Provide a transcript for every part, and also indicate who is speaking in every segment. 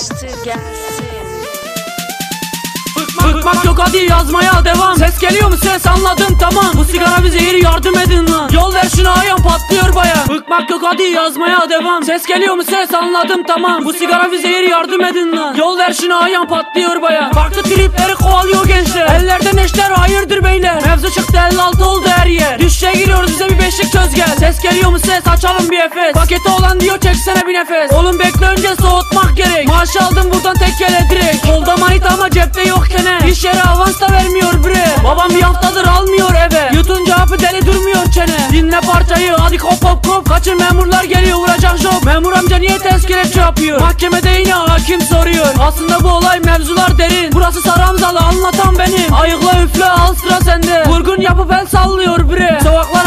Speaker 1: çalıştır gelsin. Bıkmak yok hadi yazmaya devam. Ses geliyor mu? Ses anladın tamam. Bu sigara bir zehir yardım edin lan. Yol ver şuna ayağım patlıyor baya Bıkmak yok hadi yazmaya devam. Ses geliyor mu? Ses anladım tamam. Bu sigara bir zehir yardım edin lan. Yol ver şuna ayağım patlıyor baya Farklı tripleri kovalıyor gençler. Ellerde neşter hayırdır beyler? Mevzu çıktı 56 oldu beşlik söz gel. Ses geliyor mu ses? Açalım bir efes. Paketi olan diyor çeksene bir nefes Oğlum bekle önce soğutmak gerek. Maaş aldım buradan tek yere direkt. Kolda manita ama cepte yok kene İş yeri avans da vermiyor bre. Babam bir haftadır almıyor eve. Yutunca hapı deli durmuyor çene. Dinle parçayı hadi kop kop kop. Kaçın memurlar geliyor vuracak job. Memur amca niye ters kelepçe yapıyor? Mahkemede yine hakim soruyor. Aslında bu olay mevzular derin. Burası Saramzalı anlatan benim. Ayıkla üfle al sıra sende. Vurgun yapıp el sallıyor bre. Sokaklar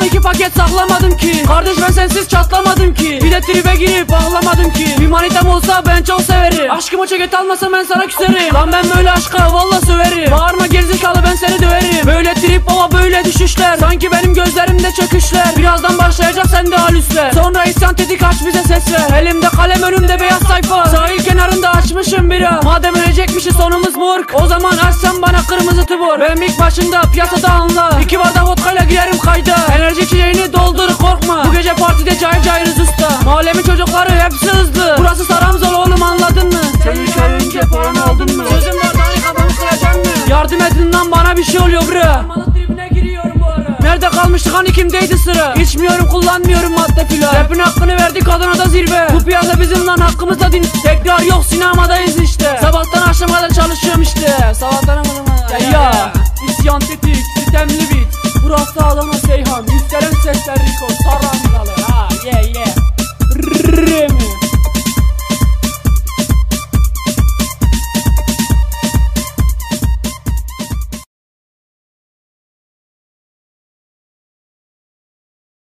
Speaker 1: Toplam iki paket saklamadım ki. Kardeş ben sensiz çatlamadım ki. Bir de tribe girip ağlamadım ki. Bir manitem olsa ben çok severim. Aşkıma çeket almasa ben sana küserim. Lan ben böyle aşka valla söverim. Bağırma gerizekalı ben seni döverim. Böyle trip baba böyle düşüşler. Sanki benim gözlerimde çöküşler. Birazdan başlayacak sende halüsler. Sonra isyan tetik aç bize ses ver. Elimde kalem önümde beyaz sayfa. Sahil kenarında açmışım bira Madem ölecekmişiz sonumuz morg. O zaman açsan bana kırmızı tubor. Ben ilk başında piyasada anla. İki bardak vodkayla girerim kayda Enerji içeceğini doldur korkma. Bu gece partide cayır cayırız usta. Mahallemin çocukları hepsi hızlı. Burası Saramzal oğlum anladın mı? Sen üç ay önce paranı aldın mı? Sözüm var tane kafamı kıracaksın mı? Yardım edin lan bana bir şey oluyor bre Malık tribine giriyorum bu ara. Nerede kalmıştık hani kimdeydi sıra? İçmiyorum kullanmıyorum madde filan Rapin hakkını verdik Adana'da zirve. Bu piyasa bizim lan hakkımızda din. Tekrar yok sinemadayız işte. Sabahtan akşama kadar çalışıyorum işte. Sabahtan akşama Ya ya. İsyan tetik sistemli bit. Burası Adana you said it.